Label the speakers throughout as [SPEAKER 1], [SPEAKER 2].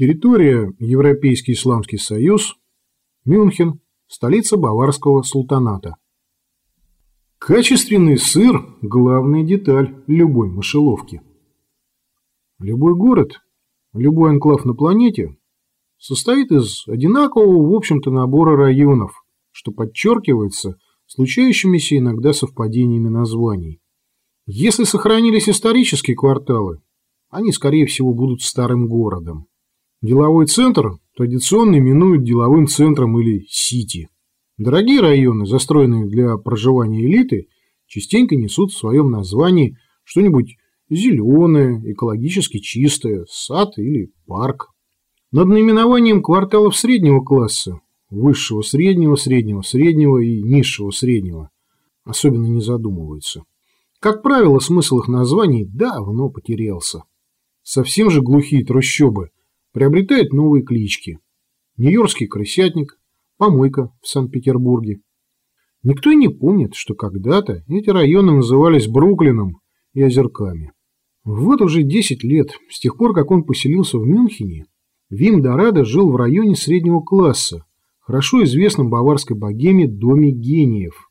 [SPEAKER 1] Территория Европейский Исламский Союз, Мюнхен, столица Баварского султаната. Качественный сыр – главная деталь любой мышеловки. Любой город, любой анклав на планете состоит из одинакового, в общем-то, набора районов, что подчеркивается случающимися иногда совпадениями названий. Если сохранились исторические кварталы, они, скорее всего, будут старым городом. Деловой центр традиционно именуют деловым центром или сити. Дорогие районы, застроенные для проживания элиты, частенько несут в своем названии что-нибудь зеленое, экологически чистое, сад или парк. Над наименованием кварталов среднего класса, высшего среднего, среднего среднего и низшего среднего особенно не задумываются. Как правило, смысл их названий давно потерялся. Совсем же глухие трущобы приобретают новые клички. Нью-Йоркский крысятник, помойка в Санкт-Петербурге. Никто и не помнит, что когда-то эти районы назывались Бруклином и Озерками. Вот уже 10 лет, с тех пор, как он поселился в Мюнхене, Вим Дорадо жил в районе среднего класса, хорошо известном баварской богеме Доме гениев,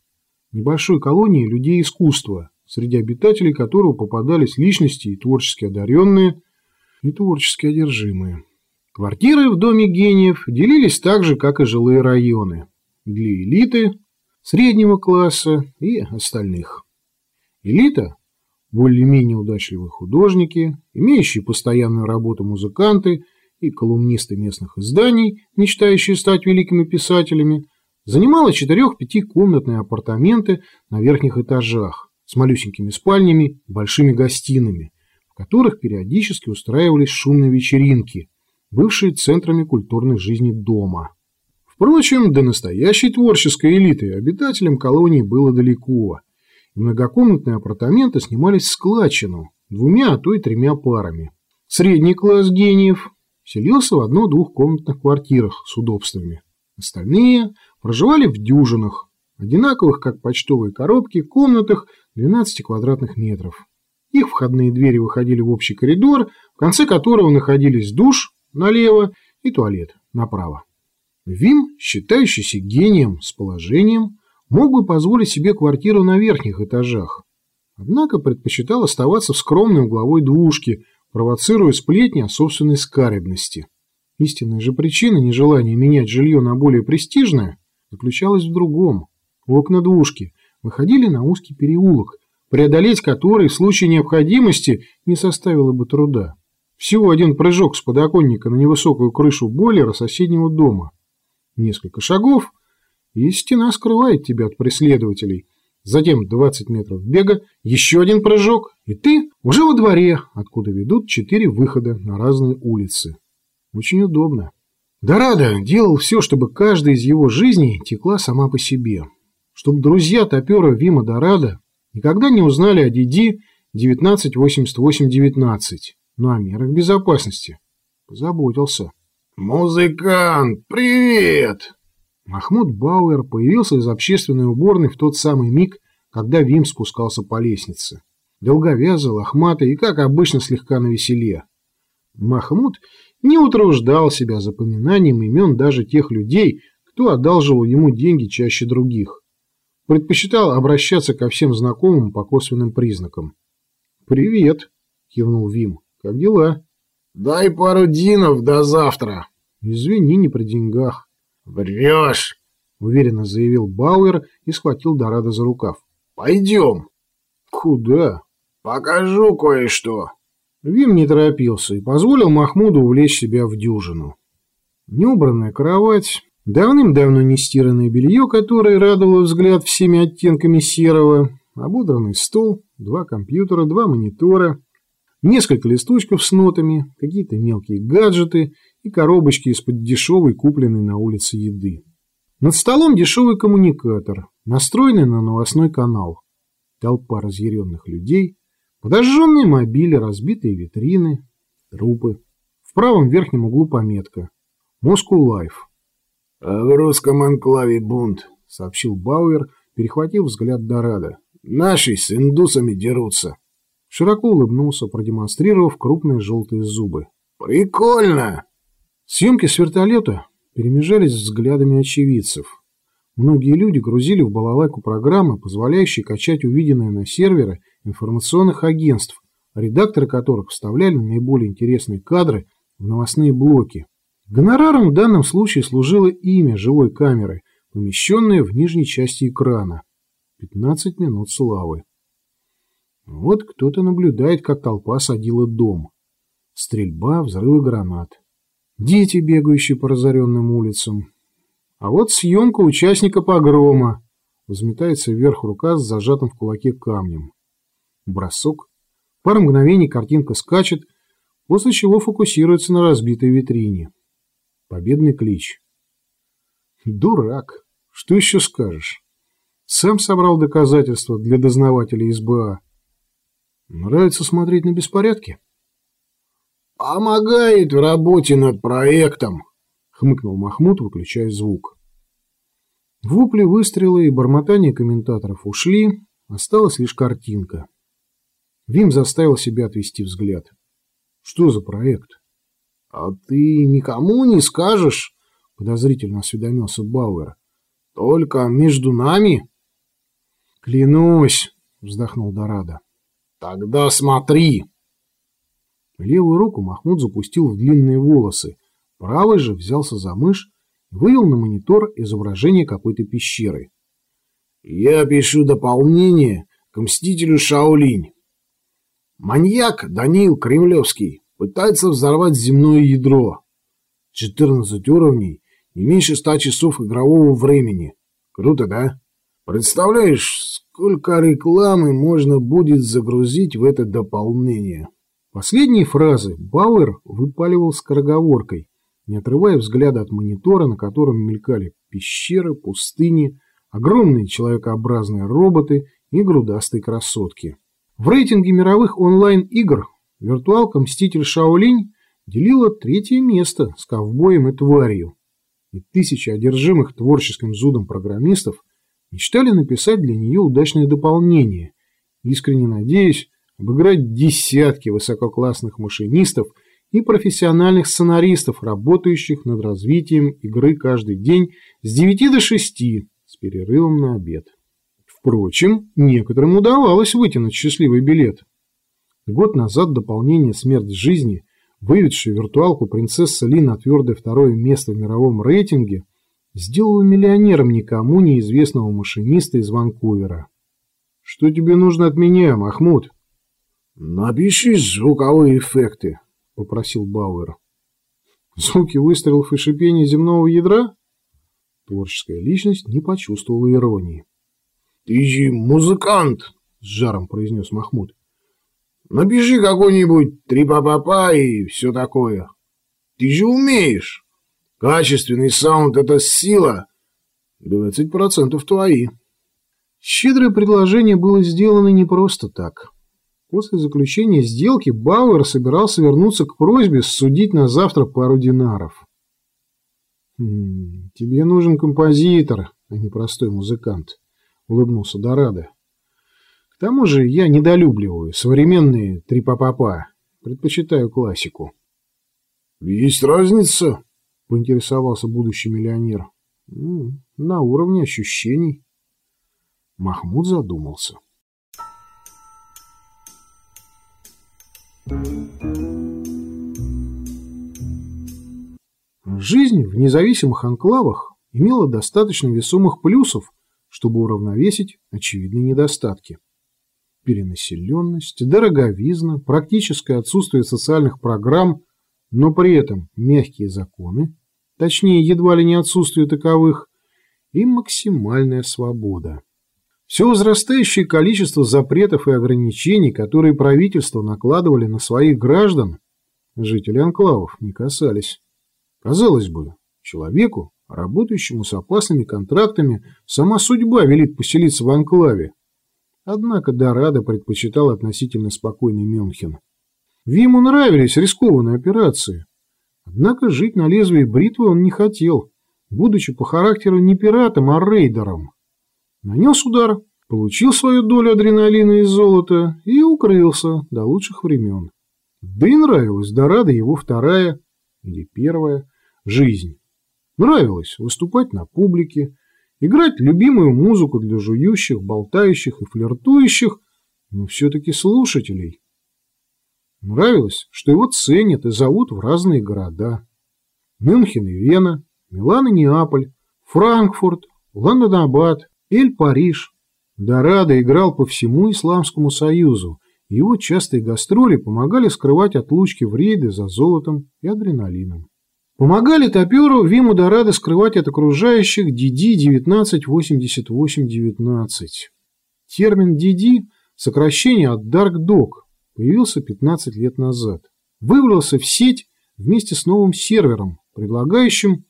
[SPEAKER 1] небольшой колонии людей искусства, среди обитателей которого попадались личности и творчески одаренные, и творчески одержимые. Квартиры в Доме гениев делились так же, как и жилые районы, для элиты, среднего класса и остальных. Элита более-менее удачливые художники, имеющие постоянную работу музыканты и колумнисты местных изданий, мечтающие стать великими писателями, занимала четырех-пятикомнатные апартаменты на верхних этажах с малюсенькими спальнями большими гостиными, в которых периодически устраивались шумные вечеринки, бывшие центрами культурной жизни дома. Впрочем, до настоящей творческой элиты обитателям колонии было далеко – Многокомнатные апартаменты снимались в складчину, двумя, а то и тремя парами. Средний класс гениев селился в одно-двухкомнатных квартирах с удобствами. Остальные проживали в дюжинах, одинаковых, как почтовые коробки, комнатах 12 квадратных метров. Их входные двери выходили в общий коридор, в конце которого находились душ налево и туалет направо. Вим, считающийся гением с положением, мог бы позволить себе квартиру на верхних этажах. Однако предпочитал оставаться в скромной угловой двушке, провоцируя сплетни о собственной скаребности. Истинная же причина нежелания менять жилье на более престижное заключалась в другом. Окна двушки выходили на узкий переулок, преодолеть который в случае необходимости не составило бы труда. Всего один прыжок с подоконника на невысокую крышу бойлера соседнего дома. Несколько шагов, и стена скрывает тебя от преследователей. Затем 20 метров бега, еще один прыжок, и ты уже во дворе, откуда ведут четыре выхода на разные улицы. Очень удобно. Дорадо делал все, чтобы каждая из его жизней текла сама по себе. Чтобы друзья топера Вима Дорадо никогда не узнали о Диди 1988-19, но о мерах безопасности. Позаботился.
[SPEAKER 2] «Музыкант, привет!»
[SPEAKER 1] Махмуд Бауэр появился из общественной уборной в тот самый миг, когда Вим спускался по лестнице. Долговязый, лохматый и, как обычно, слегка навеселе. Махмуд не утруждал себя запоминанием имен даже тех людей, кто одалживал ему деньги чаще других. Предпочитал обращаться ко всем знакомым по косвенным признакам. «Привет», — кивнул Вим. «Как дела?»
[SPEAKER 2] «Дай пару динов до завтра».
[SPEAKER 1] «Извини, не при деньгах».
[SPEAKER 2] «Врешь!»
[SPEAKER 1] — уверенно заявил Бауэр и схватил Дорадо за рукав.
[SPEAKER 2] «Пойдем!»
[SPEAKER 1] «Куда?»
[SPEAKER 2] «Покажу кое-что!»
[SPEAKER 1] Вим не торопился и позволил Махмуду увлечь себя в дюжину. Неубранная кровать, давным-давно не стиранное белье, которое радовало взгляд всеми оттенками серого, ободранный стол, два компьютера, два монитора, несколько листочков с нотами, какие-то мелкие гаджеты и коробочки из-под дешевой, купленной на улице еды. Над столом дешевый коммуникатор, настроенный на новостной канал. Толпа разъяренных людей, подожженные мобили, разбитые витрины, трупы. В правом верхнем углу пометка «Moscow Live».
[SPEAKER 2] «А в русском анклаве бунт», —
[SPEAKER 1] сообщил Бауэр, перехватив взгляд Дорадо.
[SPEAKER 2] «Наши с индусами дерутся».
[SPEAKER 1] Широко улыбнулся, продемонстрировав крупные желтые зубы.
[SPEAKER 2] «Прикольно!»
[SPEAKER 1] Съемки с вертолета перемежались взглядами очевидцев. Многие люди грузили в балалайку программы, позволяющие качать увиденное на серверы информационных агентств, редакторы которых вставляли наиболее интересные кадры в новостные блоки. Гонораром в данном случае служило имя живой камеры, помещенное в нижней части экрана. 15 минут славы. Вот кто-то наблюдает, как толпа садила дом. Стрельба, взрывы гранат. Дети, бегающие по разоренным улицам. А вот съемка участника погрома. Взметается вверх рука с зажатым в кулаке камнем. Бросок. Пару мгновений картинка скачет, после чего фокусируется на разбитой витрине. Победный клич. Дурак. Что еще скажешь? Сам собрал доказательства для дознавателей СБА. Нравится смотреть на беспорядки?
[SPEAKER 2] «Помогает в работе над проектом», —
[SPEAKER 1] хмыкнул Махмуд, выключая звук. Вопли, выстрелы и бормотание комментаторов ушли, осталась лишь картинка. Вим заставил себя отвести взгляд. Что за проект?
[SPEAKER 2] — А ты никому не скажешь?
[SPEAKER 1] — подозрительно осведомился Бауэр.
[SPEAKER 2] — Только между нами?
[SPEAKER 1] — Клянусь, — вздохнул Дорадо.
[SPEAKER 2] — Тогда смотри.
[SPEAKER 1] Левую руку Махмуд запустил в длинные волосы, правый же взялся за мышь и вывел на монитор изображение какой-то пещеры.
[SPEAKER 2] «Я пишу дополнение к Мстителю Шаолинь. Маньяк Даниил Кремлевский пытается взорвать земное ядро. 14 уровней, не меньше 100 часов игрового времени. Круто, да? Представляешь, сколько рекламы можно будет загрузить в это дополнение?»
[SPEAKER 1] Последние фразы Бауэр выпаливал скороговоркой, не отрывая взгляда от монитора, на котором мелькали пещеры, пустыни, огромные человекообразные роботы и грудастые красотки. В рейтинге мировых онлайн-игр виртуалка «Мститель Шаолинь» делила третье место с ковбоем и тварью, и тысячи одержимых творческим зудом программистов мечтали написать для нее удачное дополнение, искренне надеясь, обыграть десятки высококлассных машинистов и профессиональных сценаристов, работающих над развитием игры каждый день с 9 до 6 с перерывом на обед. Впрочем, некоторым удавалось вытянуть счастливый билет. Год назад дополнение «Смерть жизни», выведшее виртуалку принцесса Ли на твердое второе место в мировом рейтинге, сделало миллионером никому неизвестного машиниста из Ванкувера. «Что тебе нужно от меня, Махмуд?»
[SPEAKER 2] «Напиши звуковые эффекты», —
[SPEAKER 1] попросил Бауэр. «Звуки выстрелов и шипения земного ядра?» Творческая личность не почувствовала иронии.
[SPEAKER 2] «Ты же музыкант!» — с жаром произнес Махмуд. «Напиши какой-нибудь три-па-па-па и все такое. Ты же умеешь. Качественный саунд — это сила. Двадцать процентов твои».
[SPEAKER 1] Щедрое предложение было сделано не просто так. После заключения сделки Бауэр собирался вернуться к просьбе судить на завтра пару динаров. «Хм, «Тебе нужен композитор, а не простой музыкант», — улыбнулся Дорадо. «К тому же я недолюбливаю современные три-па-па-па, предпочитаю классику».
[SPEAKER 2] «Есть разница?»
[SPEAKER 1] — поинтересовался будущий миллионер. «На уровне ощущений». Махмуд задумался. Жизнь в независимых анклавах имела достаточно весомых плюсов, чтобы уравновесить очевидные недостатки. Перенаселенность, дороговизна, практическое отсутствие социальных программ, но при этом мягкие законы, точнее едва ли не отсутствие таковых, и максимальная свобода. Все возрастающее количество запретов и ограничений, которые правительства накладывали на своих граждан, жители анклавов не касались. Казалось бы, человеку, работающему с опасными контрактами, сама судьба велит поселиться в анклаве. Однако Дорадо предпочитал относительно спокойный Мюнхен. Виму нравились рискованные операции. Однако жить на лезвии бритвы он не хотел, будучи по характеру не пиратом, а рейдером. Нанес удар, получил свою долю адреналина и золота и укрылся до лучших времен. Да и нравилась Дорадо его вторая или первая, жизнь. Нравилось выступать на публике, играть любимую музыку для жующих, болтающих и флиртующих, но все-таки слушателей. Нравилось, что его ценят и зовут в разные города. Мюнхен и Вена, Милан и Неаполь, Франкфурт, Лондон-Абад, Эль-Париж. Дорадо играл по всему Исламскому Союзу, его частые гастроли помогали скрывать отлучки в рейды за золотом и адреналином. Помогали топеру Виму Дорадо скрывать от окружающих DD-1988-19. Термин DD – сокращение от Dark Dog – появился 15 лет назад. Вывалился в сеть вместе с новым сервером, предлагающим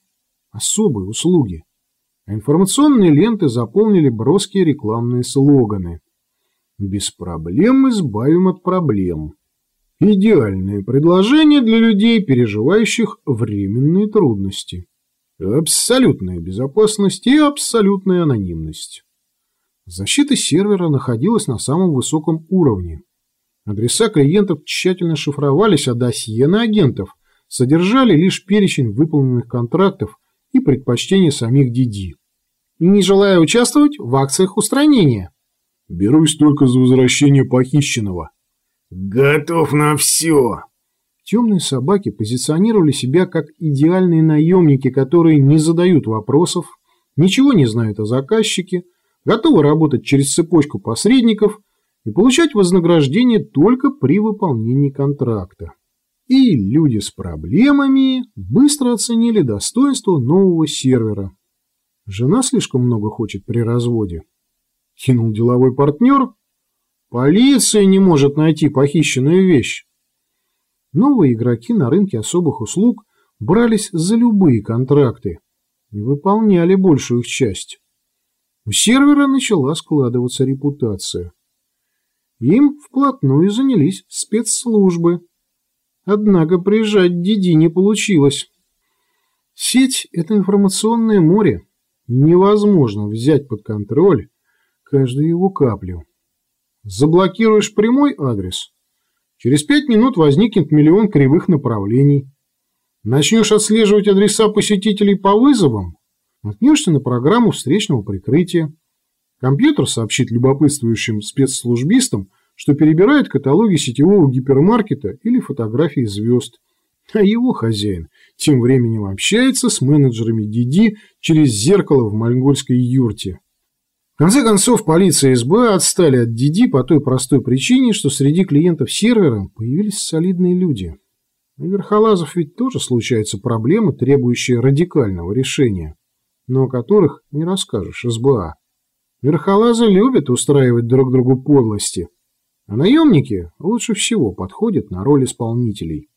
[SPEAKER 1] особые услуги. А информационные ленты заполнили броские рекламные слоганы. Без проблем избавим от проблем. Идеальное предложение для людей, переживающих временные трудности. Абсолютная безопасность и абсолютная анонимность. Защита сервера находилась на самом высоком уровне. Адреса клиентов тщательно шифровались, а досье на агентов содержали лишь перечень выполненных контрактов и предпочтения самих Диди. Не желая участвовать в акциях устранения.
[SPEAKER 2] Берусь только за возвращение похищенного.
[SPEAKER 1] Готов на все. Темные собаки позиционировали себя как идеальные наемники, которые не задают вопросов, ничего не знают о заказчике, готовы работать через цепочку посредников и получать вознаграждение только при выполнении контракта. И люди с проблемами быстро оценили достоинство нового сервера. Жена слишком много хочет при разводе. Кинул деловой партнер. Полиция не может найти похищенную вещь. Новые игроки на рынке особых услуг брались за любые контракты и выполняли большую их часть. У сервера начала складываться репутация. Им вплотную занялись спецслужбы. Однако приезжать Диди не получилось. Сеть – это информационное море. Невозможно взять под контроль каждую его каплю. Заблокируешь прямой адрес. Через пять минут возникнет миллион кривых направлений. Начнешь отслеживать адреса посетителей по вызовам, наткнешься на программу встречного прикрытия. Компьютер сообщит любопытствующим спецслужбистам, что перебирает каталоги сетевого гипермаркета или фотографии звезд, а его хозяин тем временем общается с менеджерами Диди через зеркало в монгольской юрте. В конце концов, полиция и СБА отстали от Диди по той простой причине, что среди клиентов сервера появились солидные люди. У верхолазов ведь тоже случаются проблемы, требующие радикального решения, но о которых не расскажешь СБА. Верхолазы любят устраивать друг другу подлости, а наемники лучше всего подходят на роль исполнителей.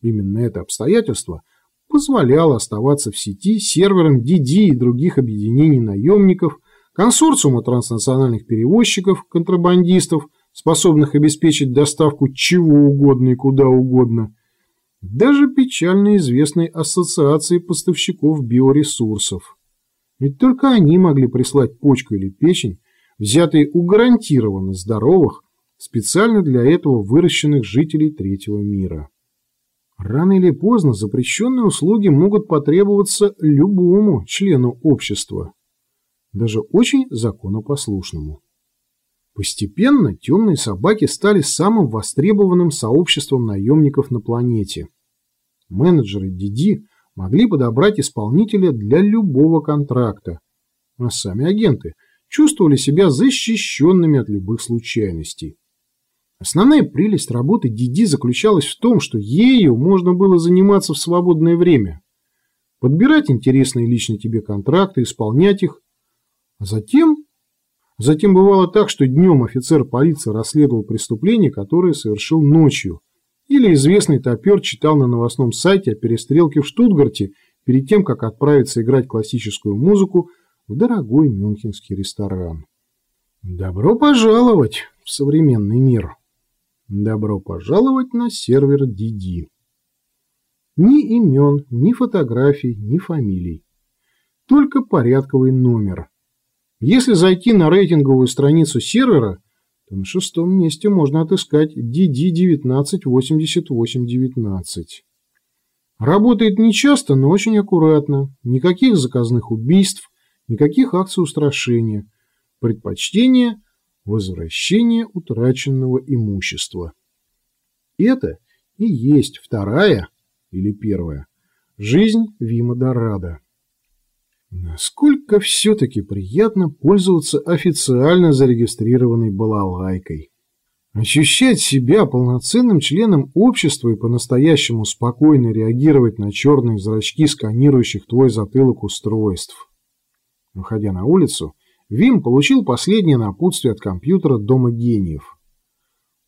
[SPEAKER 1] Именно это обстоятельство позволяло оставаться в сети серверам DD и других объединений наемников, консорциума транснациональных перевозчиков, контрабандистов, способных обеспечить доставку чего угодно и куда угодно, даже печально известной ассоциации поставщиков биоресурсов. Ведь только они могли прислать почку или печень, взятые у гарантированно здоровых, специально для этого выращенных жителей третьего мира. Рано или поздно запрещенные услуги могут потребоваться любому члену общества, даже очень законопослушному. Постепенно темные собаки стали самым востребованным сообществом наемников на планете. Менеджеры Диди могли подобрать исполнителя для любого контракта, а сами агенты чувствовали себя защищенными от любых случайностей. Основная прелесть работы Диди заключалась в том, что ею можно было заниматься в свободное время. Подбирать интересные лично тебе контракты, исполнять их. А затем... Затем бывало так, что днем офицер полиции расследовал преступление, которое совершил ночью – или известный топер читал на новостном сайте о перестрелке в Штутгарте перед тем, как отправиться играть классическую музыку в дорогой мюнхенский ресторан. Добро пожаловать в современный мир. Добро пожаловать на сервер DD. Ни имен, ни фотографий, ни фамилий. Только порядковый номер. Если зайти на рейтинговую страницу сервера, то на шестом месте можно отыскать DD198819. Работает нечасто, но очень аккуратно. Никаких заказных убийств, никаких акций устрашения. Предпочтение – возвращение утраченного имущества. Это и есть вторая или первая жизнь Вима Дорадо. Насколько все-таки приятно пользоваться официально зарегистрированной балалайкой. Ощущать себя полноценным членом общества и по-настоящему спокойно реагировать на черные зрачки сканирующих твой затылок устройств. Выходя на улицу, Вим получил последнее напутствие от компьютера Дома гениев.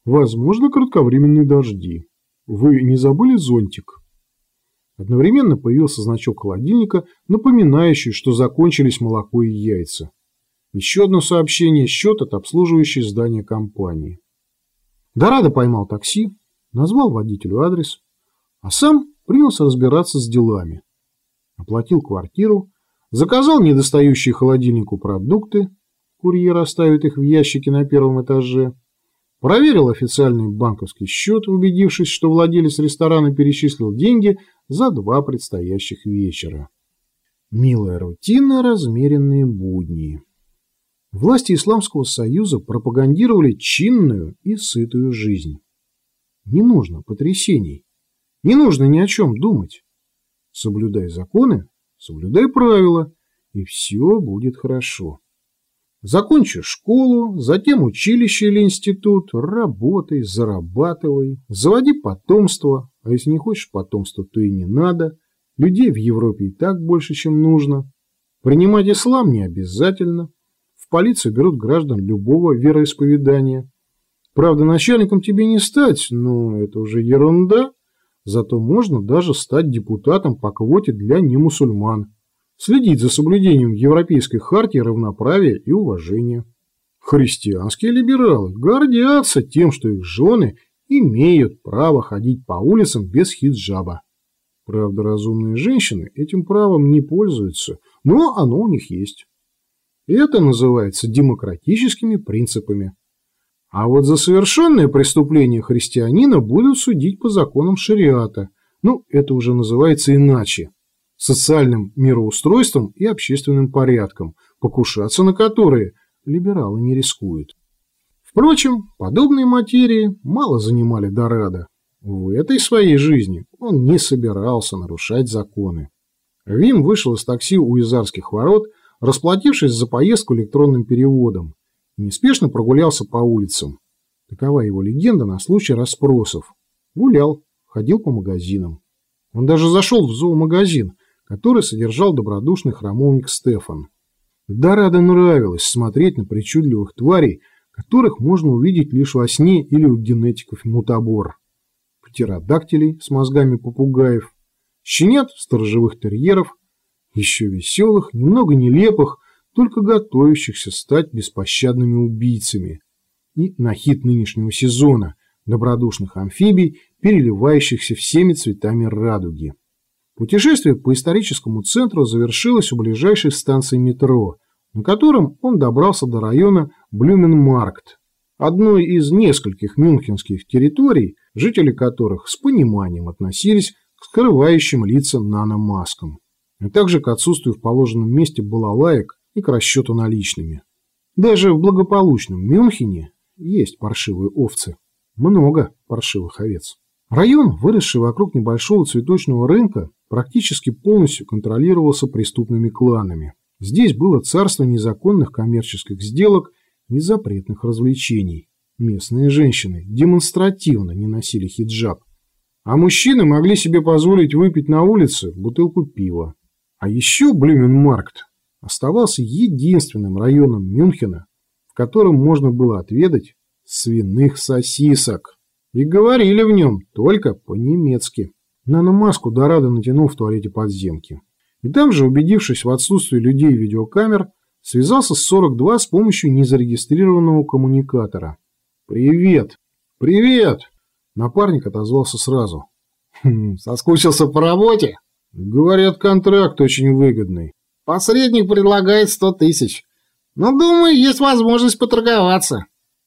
[SPEAKER 1] Возможно, кратковременные дожди. Вы не забыли зонтик? Одновременно появился значок холодильника, напоминающий, что закончились молоко и яйца. Еще одно сообщение – счет от обслуживающей здания компании. Дорадо поймал такси, назвал водителю адрес, а сам принялся разбираться с делами. Оплатил квартиру, заказал недостающие холодильнику продукты, курьер оставит их в ящике на первом этаже, проверил официальный банковский счет, убедившись, что владелец ресторана перечислил деньги за два предстоящих вечера. Милая рутина, размеренные будни. Власти Исламского Союза пропагандировали чинную и сытую жизнь. Не нужно потрясений. Не нужно ни о чем думать. Соблюдай законы, соблюдай правила, и все будет хорошо. Закончи школу, затем училище или институт, работай, зарабатывай, заводи потомство, а если не хочешь потомства, то и не надо. Людей в Европе и так больше, чем нужно. Принимать ислам не обязательно. В полицию берут граждан любого вероисповедания. Правда, начальником тебе не стать, но это уже ерунда. Зато можно даже стать депутатом по квоте для немусульман. Следить за соблюдением Европейской хартии равноправия и уважения. Христианские либералы гордятся тем, что их жены имеют право ходить по улицам без хиджаба. Правда, разумные женщины этим правом не пользуются, но оно у них есть. Это называется демократическими принципами. А вот за совершенное преступление христианина будут судить по законам шариата. Ну, это уже называется иначе. Социальным мироустройством и общественным порядком, покушаться на которые либералы не рискуют. Впрочем, подобные материи мало занимали Дорадо. В этой своей жизни он не собирался нарушать законы. Вим вышел из такси у Изарских ворот – расплатившись за поездку электронным переводом, неспешно прогулялся по улицам. Такова его легенда на случай расспросов. Гулял, ходил по магазинам. Он даже зашел в зоомагазин, который содержал добродушный храмовник Стефан. Дорадо нравилось смотреть на причудливых тварей, которых можно увидеть лишь во сне или у генетиков мутабор. Птеродактилей с мозгами попугаев, щенят сторожевых терьеров – еще веселых, немного нелепых, только готовящихся стать беспощадными убийцами. И на хит нынешнего сезона добродушных амфибий, переливающихся всеми цветами радуги. Путешествие по историческому центру завершилось у ближайшей станции метро, на котором он добрался до района Блюменмаркт, одной из нескольких мюнхенских территорий, жители которых с пониманием относились к скрывающим лица наномаскам а также к отсутствию в положенном месте балалаек и к расчету наличными. Даже в благополучном Мюнхене есть паршивые овцы. Много паршивых овец. Район, выросший вокруг небольшого цветочного рынка, практически полностью контролировался преступными кланами. Здесь было царство незаконных коммерческих сделок и запретных развлечений. Местные женщины демонстративно не носили хиджаб, а мужчины могли себе позволить выпить на улице бутылку пива. А еще Блюменмаркт оставался единственным районом Мюнхена, в котором можно было отведать свиных сосисок. И говорили в нем только по-немецки. Наномаску Дорадо натянул в туалете подземки. И там же, убедившись в отсутствии людей и видеокамер, связался с 42 с помощью незарегистрированного коммуникатора. «Привет! Привет!» Напарник отозвался сразу.
[SPEAKER 2] «Хм, «Соскучился по работе?»
[SPEAKER 1] Говорят, контракт очень выгодный.
[SPEAKER 2] Посредник предлагает сто тысяч. Но, думаю, есть возможность поторговаться.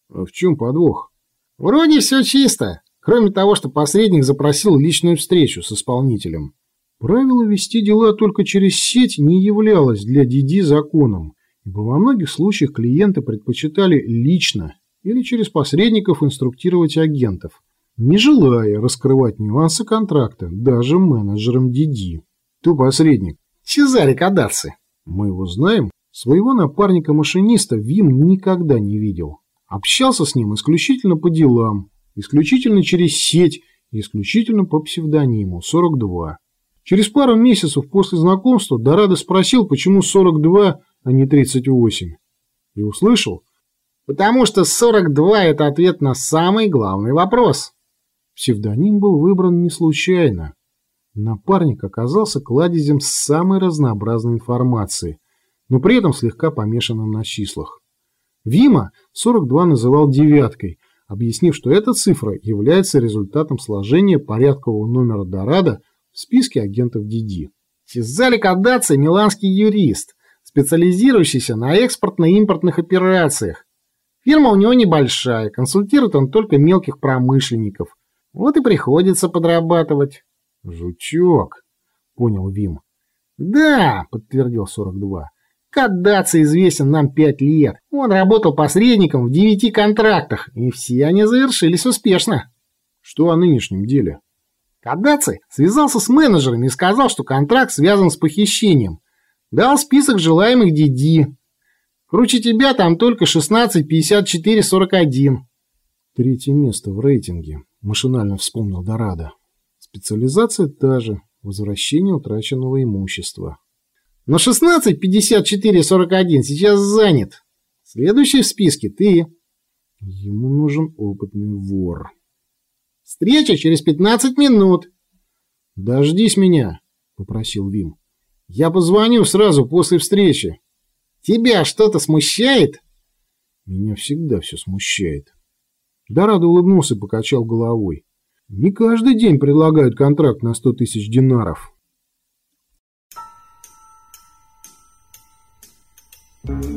[SPEAKER 1] А в чем подвох?
[SPEAKER 2] Вроде все чисто.
[SPEAKER 1] Кроме того, что посредник запросил личную встречу с исполнителем. Правило вести дела только через сеть не являлось для Диди законом, во многих случаях клиенты предпочитали лично или через посредников инструктировать агентов, не желая раскрывать нюансы контракта даже менеджерам Диди. Кто посредник? Чезаре Кадаци. Мы его знаем. Своего напарника-машиниста Вим никогда не видел. Общался с ним исключительно по делам, исключительно через сеть исключительно по псевдониму 42. Через пару месяцев после знакомства Дорадо спросил, почему 42, а не 38. И услышал, потому что 42 – это ответ на самый главный вопрос. Псевдоним был выбран не случайно. Напарник оказался кладезем самой разнообразной информации, но при этом слегка помешанным на числах. Вима 42 называл девяткой, объяснив, что эта цифра является результатом сложения порядкового номера Дорадо в списке агентов Диди. Чезали Кадаци – миланский юрист, специализирующийся на экспортно-импортных операциях. Фирма у него небольшая, консультирует он только мелких промышленников. Вот и приходится подрабатывать. Жучок, понял Вим. Да, подтвердил 42. Кадаци известен нам пять лет. Он работал посредником в девяти контрактах, и все они завершились успешно. Что о нынешнем деле? Кадаци связался с менеджерами и сказал, что контракт связан с похищением. Дал список желаемых Диди. Круче тебя там только 16, 54, 41. Третье место в рейтинге, машинально вспомнил Дорадо. Специализация та же, возвращение утраченного имущества. Но 16, 54, 41 сейчас занят. Следующий в списке ты. Ему нужен опытный вор. Встреча через 15 минут. Дождись меня, попросил Вим. Я позвоню сразу после встречи. Тебя что-то смущает? Меня всегда все смущает. Дорадо улыбнулся и покачал головой. Не каждый день предлагают контракт на сто тысяч динаров. Thank you.